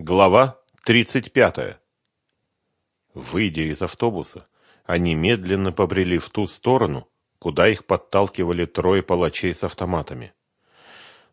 Глава 35. Выйдя из автобуса, они медленно побрели в ту сторону, куда их подталкивали трое палачей с автоматами.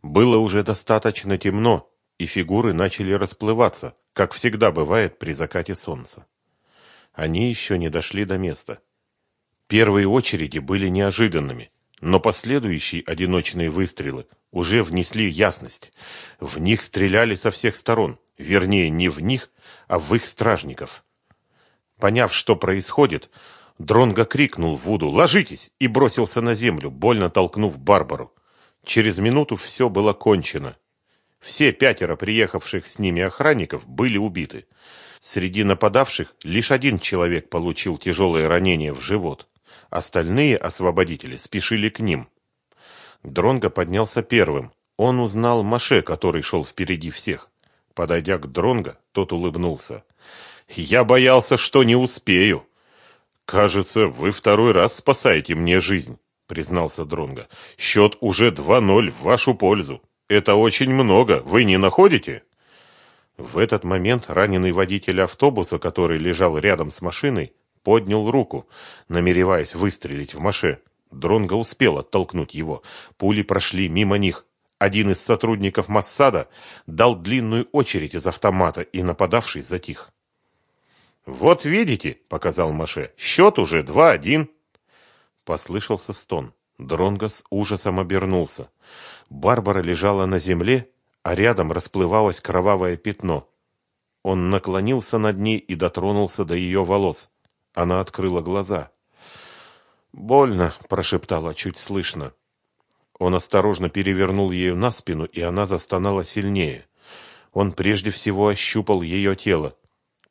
Было уже достаточно темно, и фигуры начали расплываться, как всегда бывает при закате солнца. Они еще не дошли до места. Первые очереди были неожиданными, но последующие одиночные выстрелы уже внесли ясность. В них стреляли со всех сторон, вернее, не в них, а в их стражников. Поняв, что происходит, Дронго крикнул Вуду «Ложитесь!» и бросился на землю, больно толкнув Барбару. Через минуту все было кончено. Все пятеро приехавших с ними охранников были убиты. Среди нападавших лишь один человек получил тяжелое ранение в живот. Остальные освободители спешили к ним. Дронго поднялся первым. Он узнал Маше, который шел впереди всех. Подойдя к Дронго, тот улыбнулся. «Я боялся, что не успею». «Кажется, вы второй раз спасаете мне жизнь», — признался Дронго. «Счет уже 2-0 в вашу пользу. Это очень много, вы не находите?» В этот момент раненый водитель автобуса, который лежал рядом с машиной, поднял руку, намереваясь выстрелить в Маше. Дронго успел оттолкнуть его. Пули прошли мимо них. Один из сотрудников Массада дал длинную очередь из автомата, и нападавший затих. «Вот видите», — показал Маше, — «счет уже 2-1». Послышался стон. Дронго с ужасом обернулся. Барбара лежала на земле, а рядом расплывалось кровавое пятно. Он наклонился над ней и дотронулся до ее волос. Она открыла глаза. «Больно», — прошептала чуть слышно. Он осторожно перевернул ее на спину, и она застонала сильнее. Он прежде всего ощупал ее тело.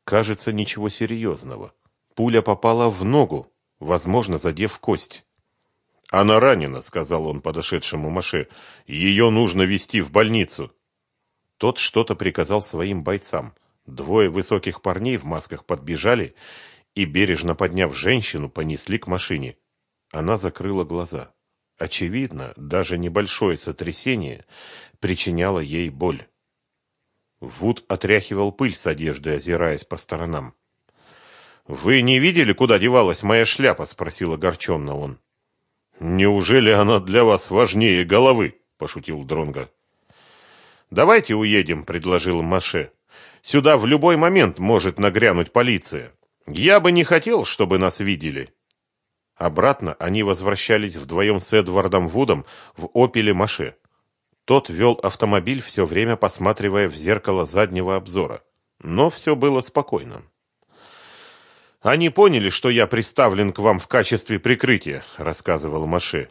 Кажется, ничего серьезного. Пуля попала в ногу, возможно, задев кость. «Она ранена», — сказал он подошедшему Маше. «Ее нужно везти в больницу». Тот что-то приказал своим бойцам. Двое высоких парней в масках подбежали и, бережно подняв женщину, понесли к машине. Она закрыла глаза. Очевидно, даже небольшое сотрясение причиняло ей боль. Вуд отряхивал пыль с одежды, озираясь по сторонам. «Вы не видели, куда девалась моя шляпа?» — спросил огорченно он. «Неужели она для вас важнее головы?» — пошутил Дронга. «Давайте уедем», — предложил Маше. «Сюда в любой момент может нагрянуть полиция. Я бы не хотел, чтобы нас видели». Обратно они возвращались вдвоем с Эдвардом Вудом в «Опеле Маше». Тот вел автомобиль, все время посматривая в зеркало заднего обзора. Но все было спокойно. «Они поняли, что я приставлен к вам в качестве прикрытия», — рассказывал Маше.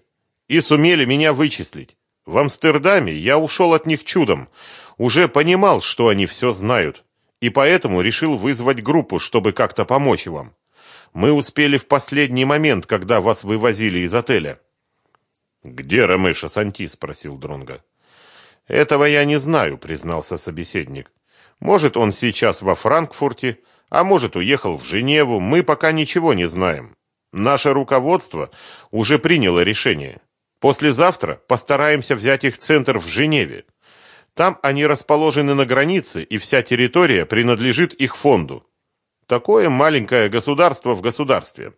«И сумели меня вычислить. В Амстердаме я ушел от них чудом. Уже понимал, что они все знают. И поэтому решил вызвать группу, чтобы как-то помочь вам. Мы успели в последний момент, когда вас вывозили из отеля». «Где Ромеша Санти?» — спросил Дронга. «Этого я не знаю», — признался собеседник. «Может, он сейчас во Франкфурте, а может, уехал в Женеву. Мы пока ничего не знаем. Наше руководство уже приняло решение. Послезавтра постараемся взять их центр в Женеве. Там они расположены на границе, и вся территория принадлежит их фонду. Такое маленькое государство в государстве.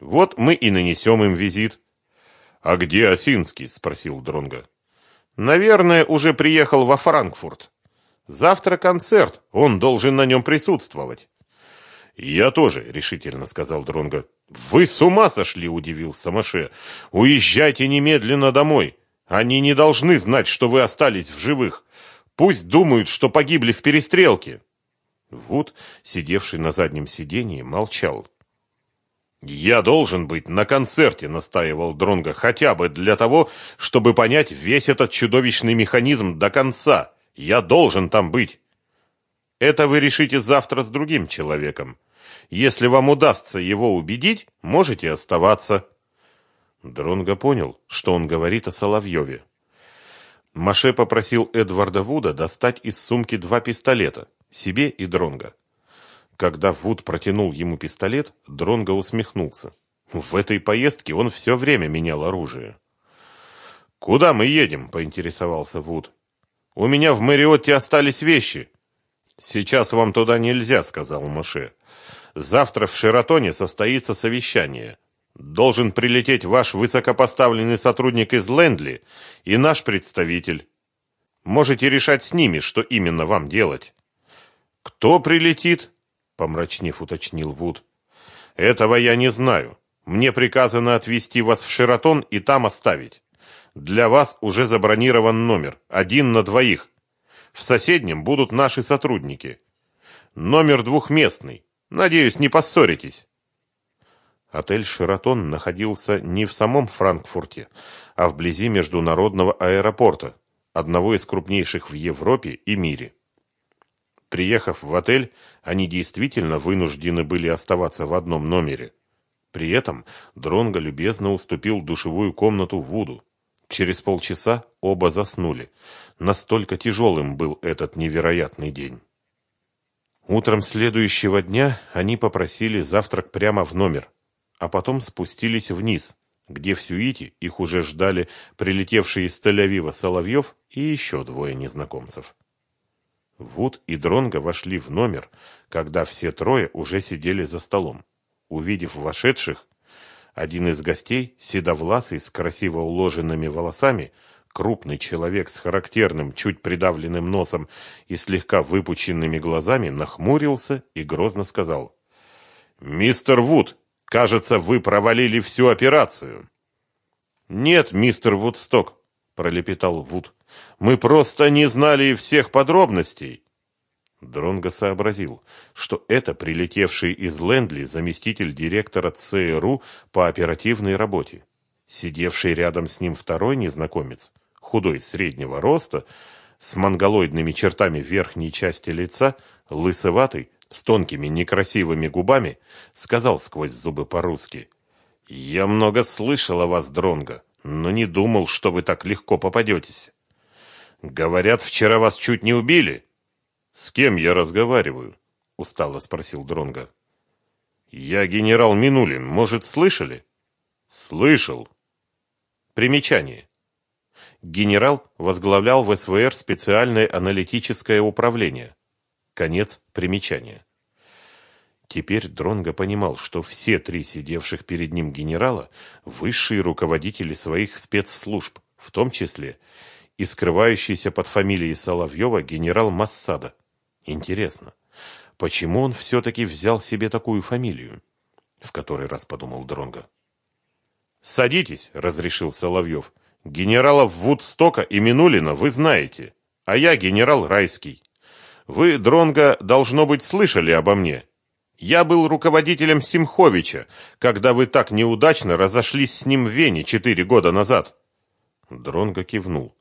Вот мы и нанесем им визит». «А где Осинский?» – спросил Дронга. Наверное, уже приехал во Франкфурт. Завтра концерт, он должен на нем присутствовать. Я тоже, решительно сказал Дронго. Вы с ума сошли, удивился Маше. Уезжайте немедленно домой. Они не должны знать, что вы остались в живых. Пусть думают, что погибли в перестрелке. Вуд, сидевший на заднем сиденье, молчал. «Я должен быть на концерте», — настаивал Дронго, «хотя бы для того, чтобы понять весь этот чудовищный механизм до конца. Я должен там быть». «Это вы решите завтра с другим человеком. Если вам удастся его убедить, можете оставаться». Дронго понял, что он говорит о Соловьеве. Маше попросил Эдварда Вуда достать из сумки два пистолета, себе и Дронго. Когда Вуд протянул ему пистолет, Дронго усмехнулся. В этой поездке он все время менял оружие. «Куда мы едем?» – поинтересовался Вуд. «У меня в Мэриотте остались вещи». Сейчас вам туда нельзя, сказал Маше. Завтра в Шератоне состоится совещание. Должен прилететь ваш высокопоставленный сотрудник из Лендли и наш представитель. Можете решать с ними, что именно вам делать. Кто прилетит? помрачнев уточнил Вуд. Этого я не знаю. Мне приказано отвезти вас в Шератон и там оставить. Для вас уже забронирован номер, один на двоих. В соседнем будут наши сотрудники. Номер двухместный. Надеюсь, не поссоритесь. Отель «Шератон» находился не в самом Франкфурте, а вблизи международного аэропорта, одного из крупнейших в Европе и мире. Приехав в отель, они действительно вынуждены были оставаться в одном номере. При этом Дронго любезно уступил душевую комнату Вуду. Через полчаса оба заснули. Настолько тяжелым был этот невероятный день. Утром следующего дня они попросили завтрак прямо в номер, а потом спустились вниз, где в сюите их уже ждали прилетевшие из Тель-Авива Соловьев и еще двое незнакомцев. Вуд и Дронго вошли в номер, когда все трое уже сидели за столом. Увидев вошедших, один из гостей, седовласый, с красиво уложенными волосами, крупный человек с характерным, чуть придавленным носом и слегка выпученными глазами, нахмурился и грозно сказал. «Мистер Вуд, кажется, вы провалили всю операцию». «Нет, мистер Вудсток», — пролепетал Вуд. «Мы просто не знали всех подробностей». Дронго сообразил, что это прилетевший из Лендли заместитель директора ЦРУ по оперативной работе. Сидевший рядом с ним второй незнакомец, худой среднего роста, с монголоидными чертами верхней части лица, лысоватый, с тонкими некрасивыми губами, сказал сквозь зубы по-русски. «Я много слышал о вас, Дронго, но не думал, что вы так легко попадетесь. Говорят, вчера вас чуть не убили». С кем я разговариваю? устало спросил Дронга. Я генерал Минулин, может, слышали? Слышал. Примечание. Генерал возглавлял в СВР специальное аналитическое управление. Конец примечания. Теперь Дронго понимал, что все три сидевших перед ним генерала – высшие руководители своих спецслужб, в том числе и скрывающийся под фамилией Соловьева генерал Массада. Интересно, почему он все-таки взял себе такую фамилию? В который раз подумал Дронга. «Садитесь», — разрешил Соловьев. «Генералов Вудстока и Минулина вы знаете, а я генерал Райский. Вы, Дронга, должно быть, слышали обо мне. Я был руководителем Симховича, когда вы так неудачно разошлись с ним в Вене четыре года назад». Дронга кивнул.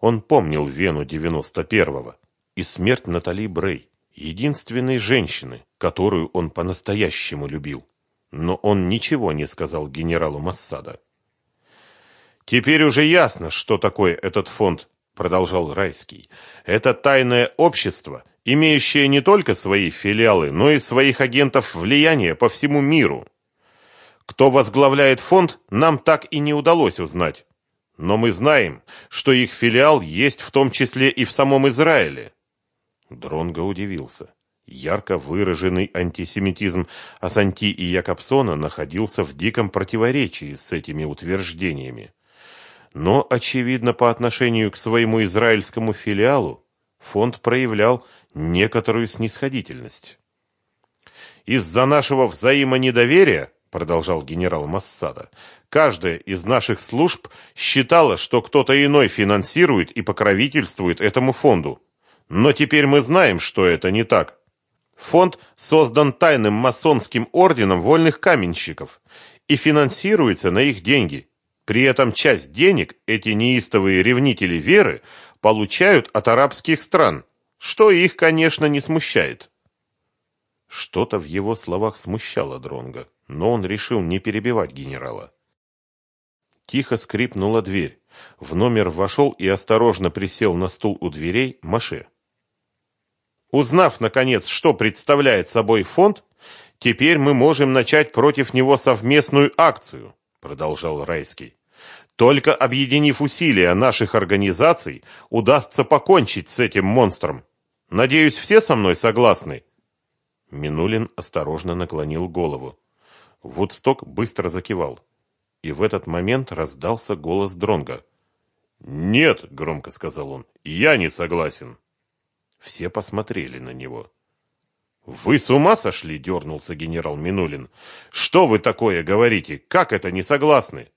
Он помнил Вену девяносто первого и смерть Натали Брей, единственной женщины, которую он по-настоящему любил. Но он ничего не сказал генералу Массада. «Теперь уже ясно, что такое этот фонд», — продолжал Райский. «Это тайное общество, имеющее не только свои филиалы, но и своих агентов влияния по всему миру. Кто возглавляет фонд, нам так и не удалось узнать. Но мы знаем, что их филиал есть в том числе и в самом Израиле. Дронго удивился. Ярко выраженный антисемитизм Асанти и Якобсона находился в диком противоречии с этими утверждениями. Но, очевидно, по отношению к своему израильскому филиалу фонд проявлял некоторую снисходительность. «Из-за нашего взаимонедоверия, — продолжал генерал Массада, — каждая из наших служб считала, что кто-то иной финансирует и покровительствует этому фонду. Но теперь мы знаем, что это не так. Фонд создан тайным масонским орденом вольных каменщиков и финансируется на их деньги. При этом часть денег эти неистовые ревнители веры получают от арабских стран, что их, конечно, не смущает. Что-то в его словах смущало Дронга, но он решил не перебивать генерала. Тихо скрипнула дверь. В номер вошел и осторожно присел на стул у дверей Маше. Узнав, наконец, что представляет собой фонд, теперь мы можем начать против него совместную акцию, продолжал Райский. Только объединив усилия наших организаций, удастся покончить с этим монстром. Надеюсь, все со мной согласны?» Минулин осторожно наклонил голову. Вудсток быстро закивал. И в этот момент раздался голос Дронга. «Нет», — громко сказал он, — «я не согласен». Все посмотрели на него. «Вы с ума сошли?» — дернулся генерал Минулин. «Что вы такое говорите? Как это не согласны?»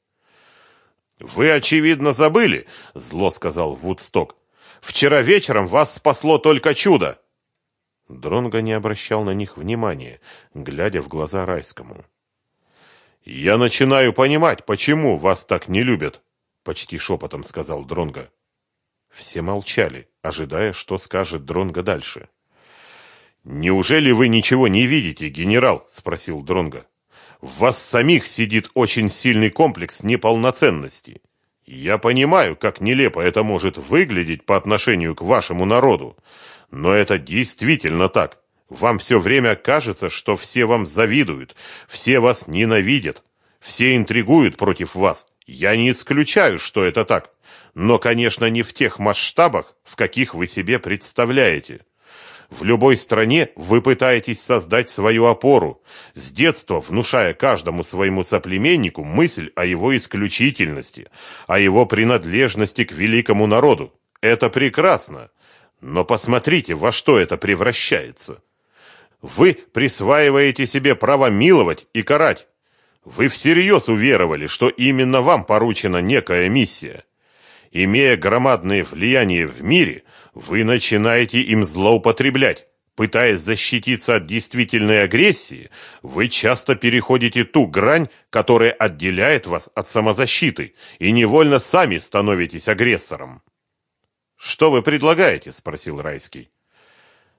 «Вы, очевидно, забыли», — зло сказал Вудсток. «Вчера вечером вас спасло только чудо». Дронго не обращал на них внимания, глядя в глаза Райскому. «Я начинаю понимать, почему вас так не любят», — почти шепотом сказал Дронго. Все молчали, ожидая, что скажет Дронго дальше. «Неужели вы ничего не видите, генерал?» — спросил Дронго. «В вас самих сидит очень сильный комплекс неполноценности. Я понимаю, как нелепо это может выглядеть по отношению к вашему народу, но это действительно так. Вам все время кажется, что все вам завидуют, все вас ненавидят, все интригуют против вас. Я не исключаю, что это так, но, конечно, не в тех масштабах, в каких вы себе представляете. В любой стране вы пытаетесь создать свою опору, с детства внушая каждому своему соплеменнику мысль о его исключительности, о его принадлежности к великому народу. Это прекрасно. Но посмотрите, во что это превращается. Вы присваиваете себе право миловать и карать. Вы всерьез уверовали, что именно вам поручена некая миссия. Имея громадное влияние в мире, вы начинаете им злоупотреблять. Пытаясь защититься от действительной агрессии, вы часто переходите ту грань, которая отделяет вас от самозащиты, и невольно сами становитесь агрессором. «Что вы предлагаете?» – спросил Райский.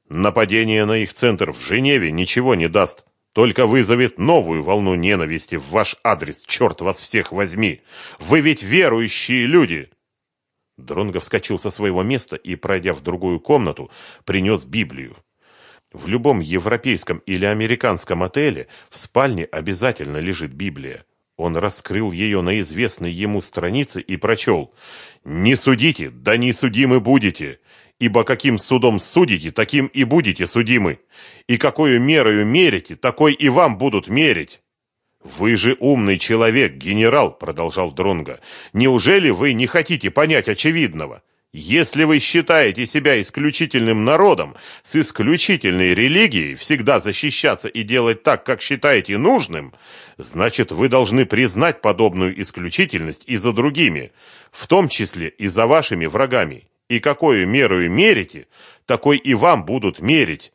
«Нападение на их центр в Женеве ничего не даст, только вызовет новую волну ненависти в ваш адрес, черт вас всех возьми! Вы ведь верующие люди!» Дронго вскочил со своего места и, пройдя в другую комнату, принес Библию. В любом европейском или американском отеле в спальне обязательно лежит Библия. Он раскрыл ее на известной ему странице и прочел «Не судите, да не судимы будете, ибо каким судом судите, таким и будете судимы, и какую мерою мерите, такой и вам будут мерить». Вы же умный человек, генерал, продолжал Дронга. Неужели вы не хотите понять очевидного? Если вы считаете себя исключительным народом с исключительной религией, всегда защищаться и делать так, как считаете нужным, значит, вы должны признать подобную исключительность и за другими, в том числе и за вашими врагами. И какую меру мерите, такой и вам будут мерить.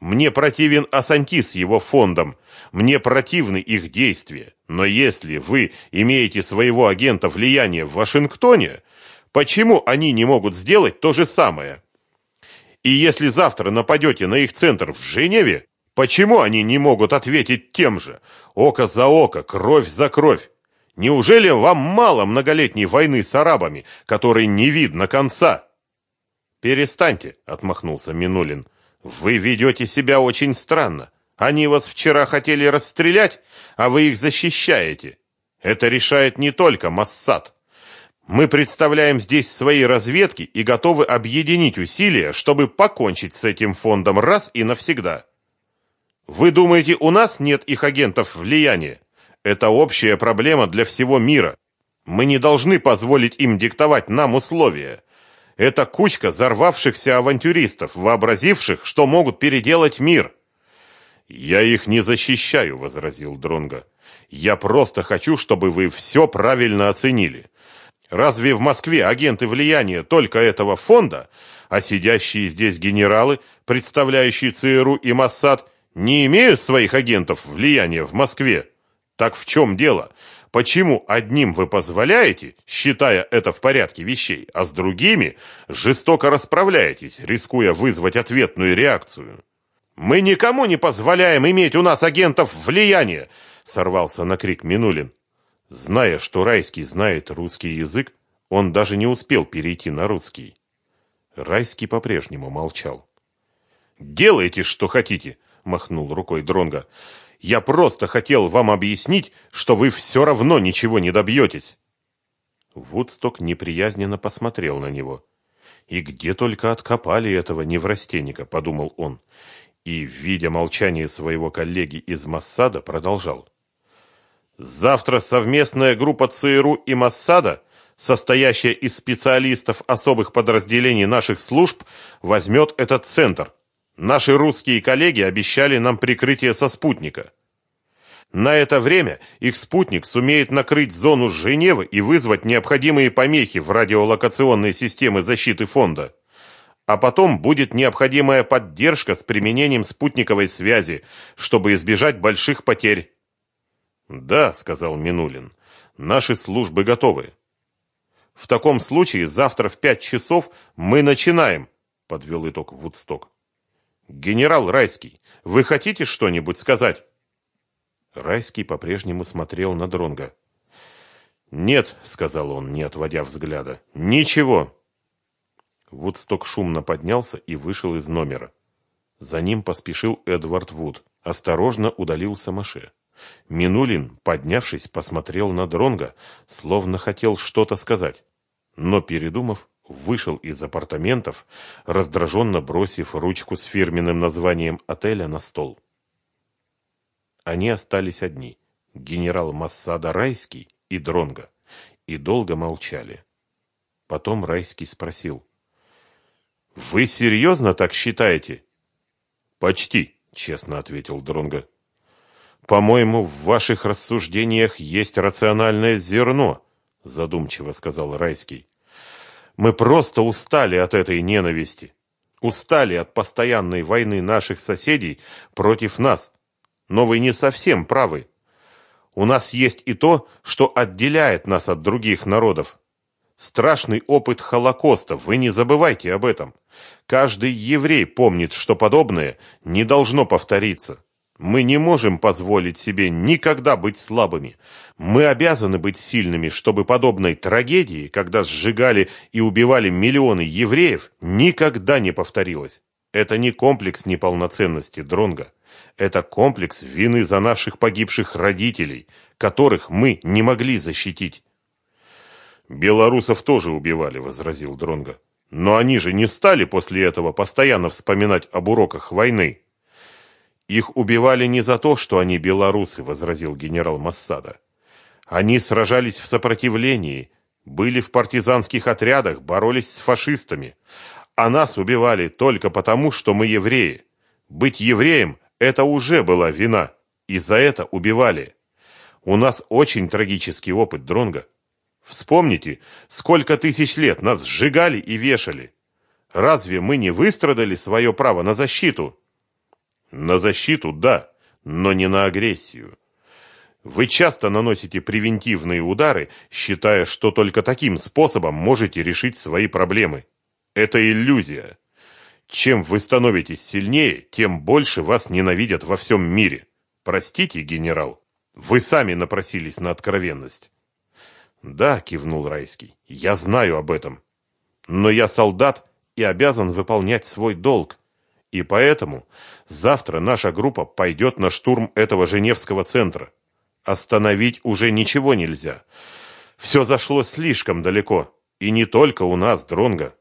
Мне противен Асанти его фондом, мне противны их действия. Но если вы имеете своего агента влияния в Вашингтоне, почему они не могут сделать то же самое? И если завтра нападете на их центр в Женеве, почему они не могут ответить тем же? Око за око, кровь за кровь. Неужели вам мало многолетней войны с арабами, которой не видно конца? Перестаньте, отмахнулся Минулин. Вы ведете себя очень странно. Они вас вчера хотели расстрелять, а вы их защищаете. Это решает не только Массад. Мы представляем здесь свои разведки и готовы объединить усилия, чтобы покончить с этим фондом раз и навсегда. Вы думаете, у нас нет их агентов влияния? Это общая проблема для всего мира. Мы не должны позволить им диктовать нам условия. Это кучка взорвавшихся авантюристов, вообразивших, что могут переделать мир. Я их не защищаю, возразил Дронга. Я просто хочу, чтобы вы все правильно оценили. Разве в Москве агенты влияния только этого фонда, а сидящие здесь генералы, представляющие ЦРУ и Моссад, не имеют своих агентов влияния в Москве? Так в чем дело? Почему одним вы позволяете, считая это в порядке вещей, а с другими жестоко расправляетесь, рискуя вызвать ответную реакцию? Мы никому не позволяем иметь у нас агентов влияния, сорвался на крик Минулин. Зная, что Райский знает русский язык, он даже не успел перейти на русский. Райский по-прежнему молчал. «Делайте, что хотите», — махнул рукой Дронга. Я просто хотел вам объяснить, что вы все равно ничего не добьетесь. Вудсток неприязненно посмотрел на него. И где только откопали этого неврастенника, подумал он. И, видя молчание своего коллеги из Массада, продолжал. Завтра совместная группа ЦРУ и Массада, состоящая из специалистов особых подразделений наших служб, возьмет этот центр. Наши русские коллеги обещали нам прикрытие со спутника. На это время их спутник сумеет накрыть зону Женевы и вызвать необходимые помехи в радиолокационной системе защиты фонда. А потом будет необходимая поддержка с применением спутниковой связи, чтобы избежать больших потерь. «Да», — сказал Минулин, — «наши службы готовы». «В таком случае завтра в пять часов мы начинаем», — подвел итог Вудсток. «Генерал Райский, вы хотите что-нибудь сказать?» Райский по-прежнему смотрел на Дронга. «Нет», — сказал он, не отводя взгляда, — «ничего». Вудсток шумно поднялся и вышел из номера. За ним поспешил Эдвард Вуд. Осторожно удалился Маше. Минулин, поднявшись, посмотрел на Дронга, словно хотел что-то сказать. Но, передумав, вышел из апартаментов, раздраженно бросив ручку с фирменным названием отеля на стол. Они остались одни, генерал Массада Райский и Дронга, и долго молчали. Потом Райский спросил. «Вы серьезно так считаете?» «Почти», — честно ответил Дронга. «По-моему, в ваших рассуждениях есть рациональное зерно», — задумчиво сказал Райский. «Мы просто устали от этой ненависти, устали от постоянной войны наших соседей против нас, но вы не совсем правы. У нас есть и то, что отделяет нас от других народов. Страшный опыт Холокоста, вы не забывайте об этом. Каждый еврей помнит, что подобное не должно повториться. Мы не можем позволить себе никогда быть слабыми. Мы обязаны быть сильными, чтобы подобной трагедии, когда сжигали и убивали миллионы евреев, никогда не повторилось. Это не комплекс неполноценности Дронга. Это комплекс вины за наших погибших родителей, которых мы не могли защитить. Белорусов тоже убивали, возразил Дронга. Но они же не стали после этого постоянно вспоминать об уроках войны. Их убивали не за то, что они белорусы, возразил генерал Массада. Они сражались в сопротивлении, были в партизанских отрядах, боролись с фашистами. А нас убивали только потому, что мы евреи. Быть евреем это уже была вина, и за это убивали. У нас очень трагический опыт, Дронга. Вспомните, сколько тысяч лет нас сжигали и вешали. Разве мы не выстрадали свое право на защиту? На защиту, да, но не на агрессию. Вы часто наносите превентивные удары, считая, что только таким способом можете решить свои проблемы. Это иллюзия. Чем вы становитесь сильнее, тем больше вас ненавидят во всем мире. Простите, генерал, вы сами напросились на откровенность. Да, кивнул Райский, я знаю об этом. Но я солдат и обязан выполнять свой долг. И поэтому завтра наша группа пойдет на штурм этого Женевского центра. Остановить уже ничего нельзя. Все зашло слишком далеко. И не только у нас, Дронга.